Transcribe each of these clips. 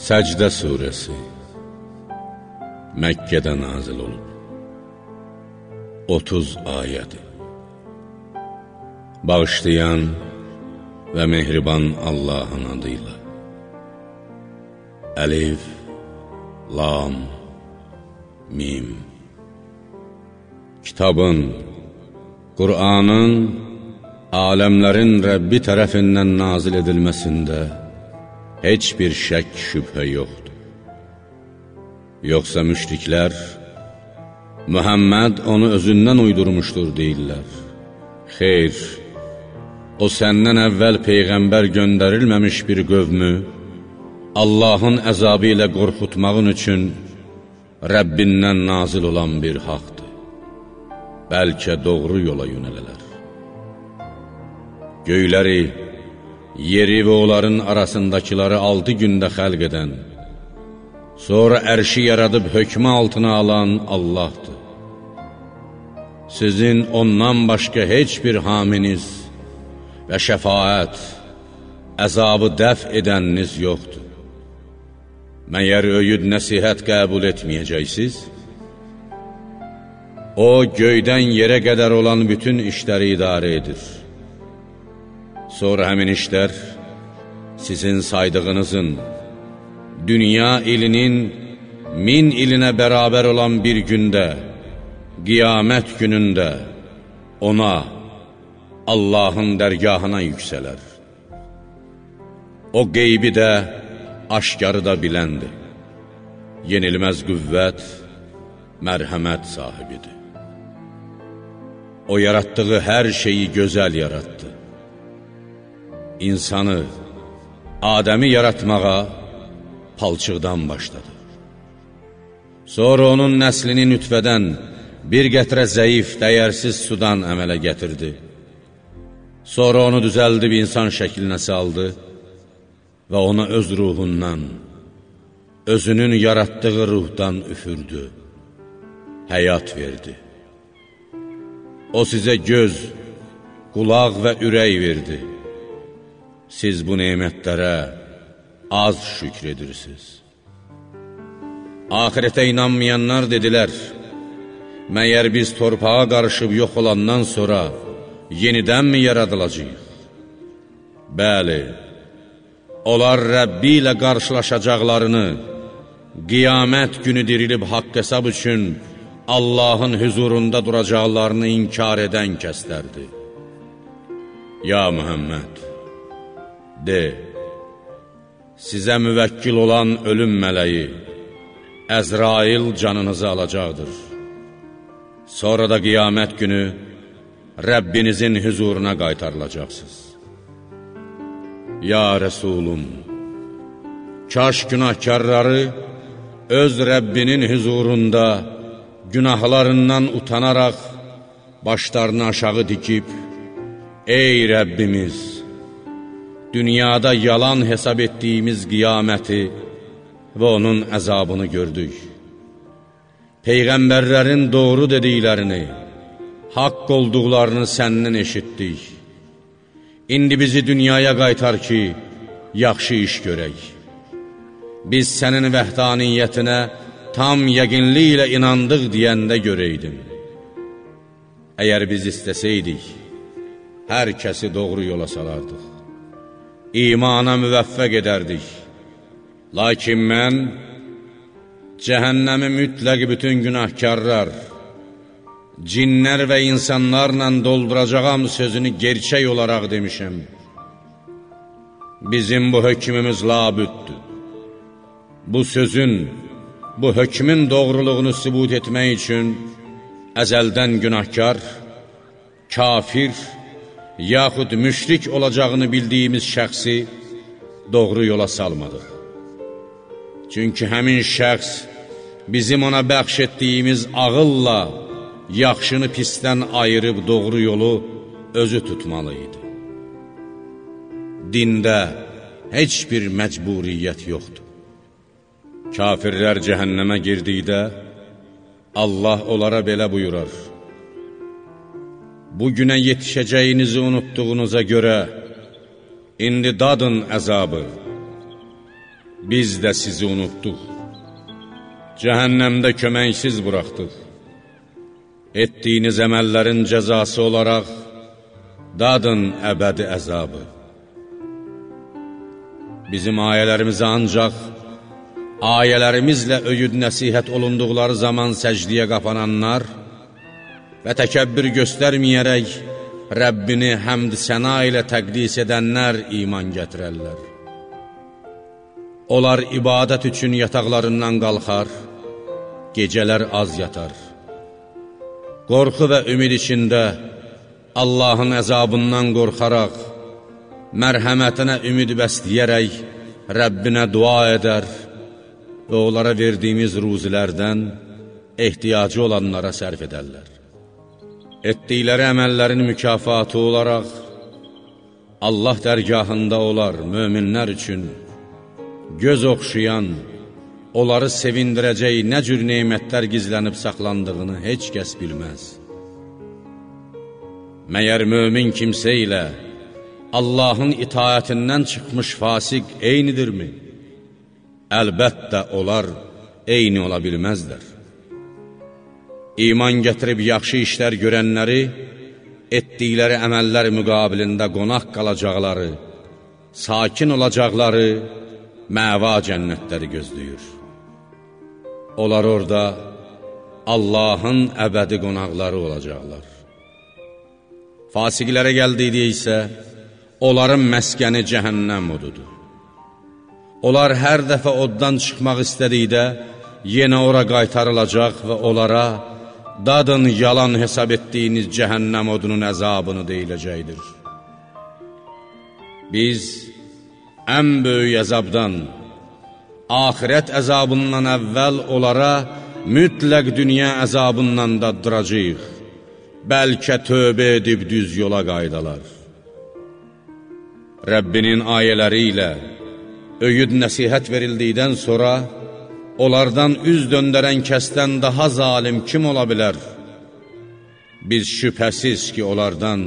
Səcdə surəsi Məkkədə nazil olub 30 ayədir Bağışlayan və mehriban Allahın adıyla. Əlif, Lam, Mim. Kitabın, Qur'anın aləmlərin Rəbbi tərəfindən nazil edilməsində heç bir şək şübhə yoxdur. Yoxsa müşriklər, Mühəmməd onu özündən uydurmuşdur deyirlər. Xeyr, o səndən əvvəl Peyğəmbər göndərilməmiş bir qövmü, Allahın əzabı ilə qorxutmağın üçün Rəbbindən nazil olan bir haqdır. Bəlkə doğru yola yönələlər. Göyləri, yeri və onların arasındakiləri altı gündə xəlq edən, sonra ərşi yaradıb hökmə altına alan Allahdır. Sizin ondan başqa heç bir haminiz və şəfaət, əzabı dəf edəniniz yoxdur. Məyər öyüd nəsihət qəbul etməyəcəksiniz? O, göydən yerə qədər olan bütün işləri idarə edir. Sonra həmin işlər sizin saydığınızın, dünya ilinin min ilinə bərabər olan bir gündə, qiyamət günündə ona, Allahın dərgahına yüksələr. O qeybi də, aşkarı da biləndir. Yenilməz qüvvət, mərhəmət sahibidir. O yaratdığı hər şeyi gözəl yaratdı insanı, Adəmi yaratmağa palçıqdan başladı. Sonra onun nəslini nütfədən bir qətrə zəif, dəyərsiz sudan əmələ gətirdi. Sonra onu düzəldib insan şəklinə saldı və ona öz ruhundan, özünün yaratdığı ruhdan üfürdü, həyat verdi. O sizə göz, qulaq və ürək verdi siz bu neymətlərə az şükr edirsiniz. Ahirətə inanmayanlar dedilər, məyər biz torpağa qarışıb yox olandan sonra yenidənmi yaradılacaq? Bəli, onlar Rəbbi ilə qarşılaşacaqlarını, qiyamət günü dirilib haqq hesab üçün Allahın hüzurunda duracaqlarını inkar edən kəslərdir. Ya Mühəmməd! De, sizə müvəkkil olan ölüm mələyi, Əzrail canınızı alacaqdır. Sonra da qiyamət günü Rəbbinizin hüzuruna qaytarılacaqsınız. Ya Rəsulum, kaş günahkarları öz Rəbbinin hüzurunda günahlarından utanaraq başlarını aşağı dikib, Ey Rəbbimiz! Dünyada yalan hesab etdiyimiz qiyaməti və onun əzabını gördük. Peyğəmbərlərin doğru dediklərini, haqq olduqlarını səndən eşitdik. İndi bizi dünyaya qaytar ki, yaxşı iş görək. Biz sənin vəhdaniyyətinə tam yəqinliklə inandıq deyəndə görəydin. Əgər biz istəsəydik, hər kəsi doğru yola salardıq imana müvəffəq edərdik. Lakin mən cəhənnəmi mütləq bütün günahkarlar, cinlər və insanlarla dolduracağam sözünü gerçək olaraq demişəm. Bizim bu hökmümüz labüddür. Bu sözün, bu hökmün doğruluğunu sübut etmək üçün əzəldən günahkar, kafir, yaxud müşrik olacağını bildiyimiz şəxsi doğru yola salmadıq. Çünki həmin şəxs bizim ona bəxş etdiyimiz ağılla yaxşını pisdən ayırıb doğru yolu özü tutmalı idi. Dində heç bir məcburiyyət yoxdur. Kafirlər cəhənnəmə girdikdə, Allah onlara belə buyurar, bugünə yetişəcəyinizi unutduğunuza görə, indi dadın əzabı. biz də sizi unutduq. Cəhənnəmdə köməksiz buraxdıq. Etdiyiniz əməllərin cəzası olaraq, dadın əbədi əzabı. Bizim ayələrimizi ancaq, ayələrimizlə öyüd nəsihət olunduqları zaman səcdiyə qapananlar və təkəbbür göstərməyərək Rəbbini həmd səna ilə təqdis edənlər iman gətirərlər. Onlar ibadət üçün yataqlarından qalxar, gecələr az yatar. Qorxu və ümid içində Allahın əzabından qorxaraq, mərhəmətinə ümid bəsləyərək Rəbbinə dua edər və onlara verdiyimiz ruzilərdən ehtiyacı olanlara sərf edərlər. Etdikləri əməllərin mükafatı olaraq Allah dərgahında olar möminlər üçün göz oxşayan, onları sevindirəcək nə cür neymətlər gizlənib saxlandığını heç kəs bilməz. Məyər mömin kimsə ilə Allahın itaətindən çıxmış fasiq eynidirmi? Əlbəttə, onlar eyni ola bilməzlər. İman gətirib yaxşı işlər görənləri, etdikləri əməllər müqabilində qonaq qalacaqları, sakin olacaqları, məva cənnətləri gözləyir. Onlar orada Allahın əbədi qonaqları olacaqlar. Fasiqlərə gəldiydi isə, onların məskəni cəhənnəm odudur. Onlar hər dəfə oddan çıxmaq istədikdə, yenə ora qaytarılacaq və onlara, dadın yalan hesab etdiyiniz cəhənnəm odunun əzabını deyiləcəkdir. Biz, ən böyük əzabdan, axirət əzabından əvvəl onlara mütləq dünya əzabından daddıracaq, bəlkə tövbə edib düz yola qaydalar. Rəbbinin ayələri ilə öyüd nəsihət verildikdən sonra, onlardan üz döndərən kəsdən daha zalim kim ola bilər? Biz şübhəsiz ki, onlardan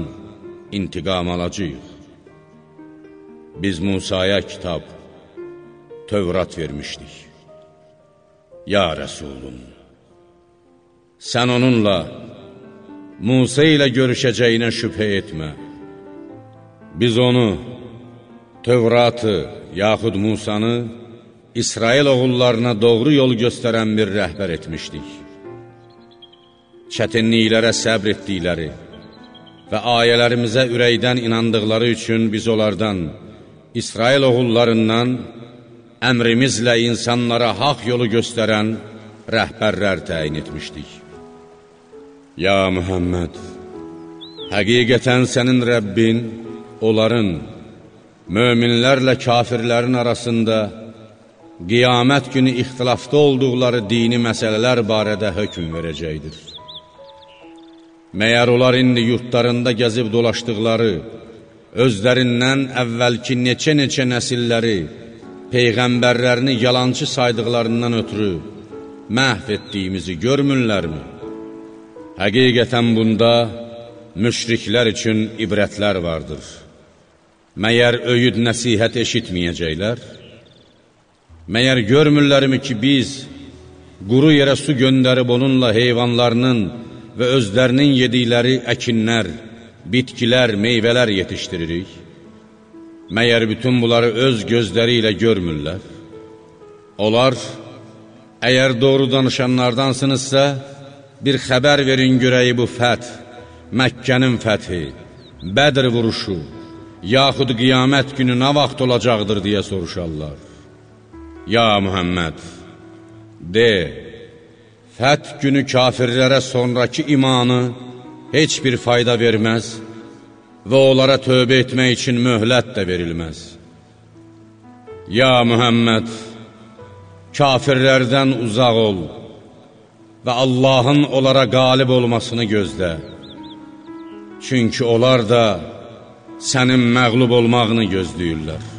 intiqam alacaq. Biz Musaya kitab, Tövrat vermişdik. Ya Rəsulum, sən onunla, Musa ilə görüşəcəyinə şübhə etmə. Biz onu, Tövratı, yaxud Musanı, İsrail oğullarına doğru yol göstərən bir rəhbər etmişdik. Çətinliklərə səbr etdikləri və ayələrimizə ürəkdən inandıqları üçün biz onlardan, İsrail oğullarından əmrimizlə insanlara haq yolu göstərən rəhbərlər təyin etmişdik. Ya Mühəmməd, həqiqətən sənin Rəbbin onların, möminlərlə kafirlərin arasında qiyamət günü ixtilafda olduqları dini məsələlər barədə hökm verəcəkdir. Məyər onlar indi yurtlarında gəzib dolaşdıqları, özlərindən əvvəlki neçə-neçə nəsilləri, Peyğəmbərlərini yalancı saydıqlarından ötürü məhv etdiyimizi görmürlərmi? Həqiqətən bunda müşriklər üçün ibrətlər vardır. Məyər öyüd nəsihət eşitməyəcəklər? Məyər görmürlərmi ki, biz quru yerə su göndərib onunla heyvanlarının və özlərinin yedikləri əkinlər, bitkilər, meyvələr yetişdiririk. Məyər bütün bunları öz gözləri ilə görmürlər? Onlar, əgər doğru danışanlardansınızsa, bir xəbər verin görəyi bu fəth, Məkkənin fəthi, Bədr vuruşu, yaxud qiyamət günü nə vaxt olacaqdır deyə soruşarlar. Ya Mühəmməd, de, fəth günü kafirlərə sonraki imanı, heç bir fayda verməz və onlara tövbə etmək üçün möhlət də verilməz. Ya Mühəmməd, kafirlərdən uzaq ol və Allahın onlara qalib olmasını gözlə. Çünki onlar da sənin məqlub olmağını gözləyirlər.